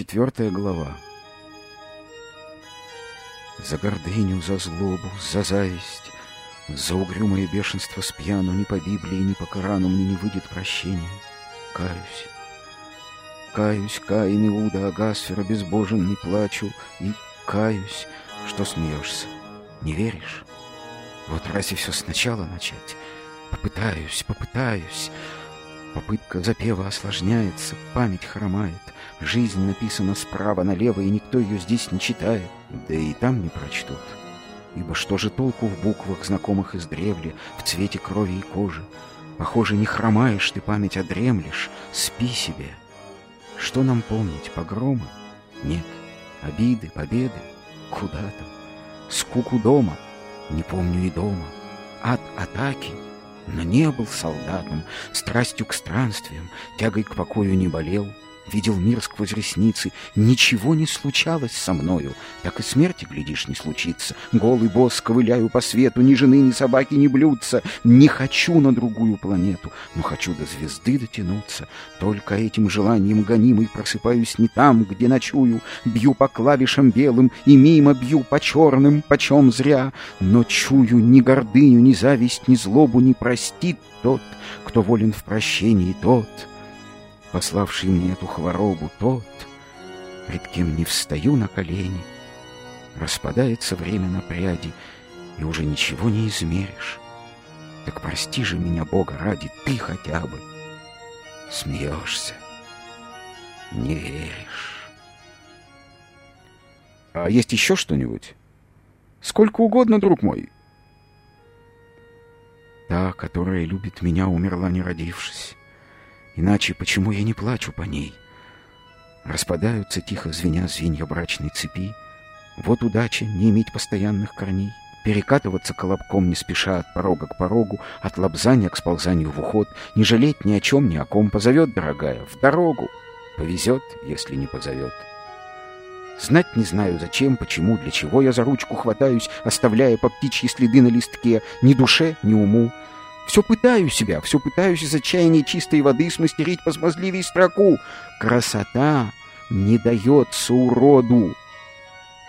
Четвертая глава. За гордыню, за злобу, за зависть, за угрюмое бешенство с пьяну ни по Библии, ни по Корану мне не выйдет прощения. Каюсь. Каюсь, Каин, Иуда, Агасфера, безбоженный, плачу и каюсь, что смеешься. Не веришь? Вот разве все сначала начать? Попытаюсь, попытаюсь. Попытка запева осложняется, память хромает. Жизнь написана справа налево, и никто ее здесь не читает. Да и там не прочтут. Ибо что же толку в буквах, знакомых из древли, в цвете крови и кожи? Похоже, не хромаешь ты, память, а дремлешь. Спи себе. Что нам помнить, погромы? Нет. Обиды, победы? Куда там? Скуку дома? Не помню и дома. Ад атаки? Но не был солдатом, страстью к странствиям, тягой к покою не болел — видел мир сквозь ресницы. Ничего не случалось со мною, так и смерти, глядишь, не случится. Голый босс ковыляю по свету, ни жены, ни собаки, ни блюдца. Не хочу на другую планету, но хочу до звезды дотянуться. Только этим желанием гонимый просыпаюсь не там, где ночую. Бью по клавишам белым и мимо бью по черным, почем зря. Но чую ни гордыню, ни зависть, ни злобу не простит тот, кто волен в прощении тот — пославший мне эту хворобу, тот, пред кем не встаю на колени. Распадается время на пряди, и уже ничего не измеришь. Так прости же меня, Бога ради, ты хотя бы. Смеешься, не веришь. А есть еще что-нибудь? Сколько угодно, друг мой. Та, которая любит меня, умерла, не родившись. Иначе почему я не плачу по ней? Распадаются тихо звеня звенья брачной цепи. Вот удача не иметь постоянных корней. Перекатываться колобком не спеша от порога к порогу, от лобзания к сползанию в уход, не жалеть ни о чем, ни о ком. Позовет, дорогая, в дорогу. Повезет, если не позовет. Знать не знаю, зачем, почему, для чего я за ручку хватаюсь, оставляя по птичьи следы на листке, ни душе, ни уму. Все пытаю себя, все пытаюсь из отчаяния чистой воды смастерить посмазливей строку. Красота не дается уроду.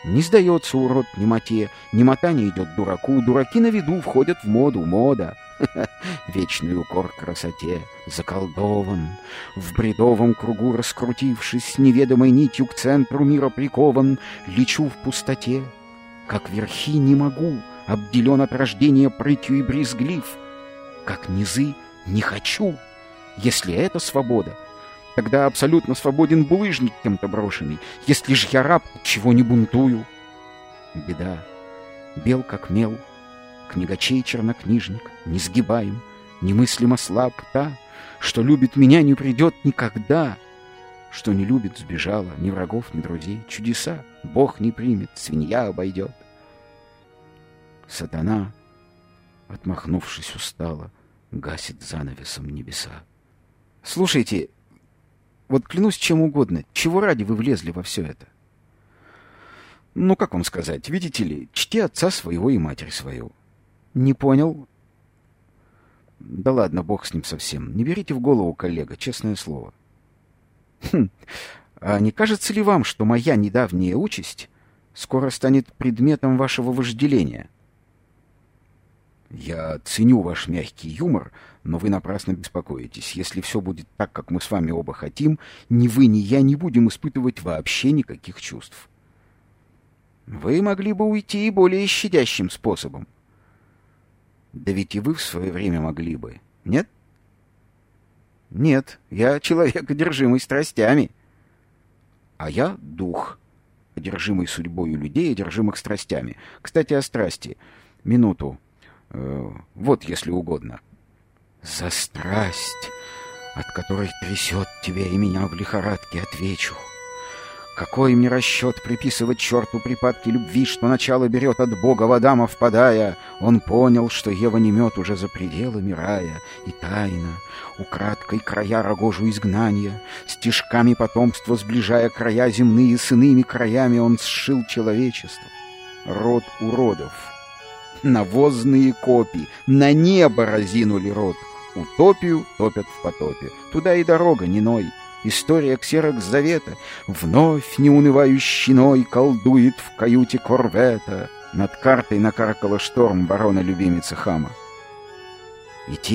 Не сдается урод немоте, немота не идет дураку, дураки на виду входят в моду, мода. Вечный укор красоте, заколдован, В бредовом кругу раскрутившись, Неведомой нитью к центру мира прикован, Лечу в пустоте, как верхи не могу, Обделен от рождения прытью и брезглив — как низы «не хочу». Если это свобода, тогда абсолютно свободен булыжник кем-то брошенный. Если ж я раб, чего не бунтую. Беда. Бел как мел, книгачей чернокнижник, не сгибаем, немыслимо слаб та, что любит меня, не придет никогда. Что не любит, сбежала, ни врагов, ни друзей. Чудеса Бог не примет, свинья обойдет. Сатана отмахнувшись устало, гасит занавесом небеса. «Слушайте, вот клянусь чем угодно, чего ради вы влезли во все это?» «Ну, как вам сказать, видите ли, чти отца своего и матерь свою». «Не понял?» «Да ладно, бог с ним совсем. Не берите в голову, коллега, честное слово». «Хм, а не кажется ли вам, что моя недавняя участь скоро станет предметом вашего вожделения?» Я ценю ваш мягкий юмор, но вы напрасно беспокоитесь. Если все будет так, как мы с вами оба хотим, ни вы, ни я не будем испытывать вообще никаких чувств. Вы могли бы уйти более щадящим способом. Да ведь и вы в свое время могли бы, нет? Нет, я человек, одержимый страстями. А я дух, одержимый судьбой людей, одержимых страстями. Кстати, о страсти. Минуту. Э, вот, если угодно. За страсть, от которой трясет тебя и меня в лихорадке, отвечу. Какой мне расчет приписывать черту припадки любви, что начало берет от Бога в Адама впадая? Он понял, что Ева не мед уже за пределами рая, и тайна, украдкой края рогожу изгнания, стежками потомства сближая края земные с иными краями, он сшил человечество. Род уродов — навозные копии, на небо разинули рот. Утопию топят в потопе, туда и дорога не ной. История ксерокс завета Вновь неунывающий ной Колдует в каюте корвета. Над картой накаркала шторм Барона-любимицы Хама. И те,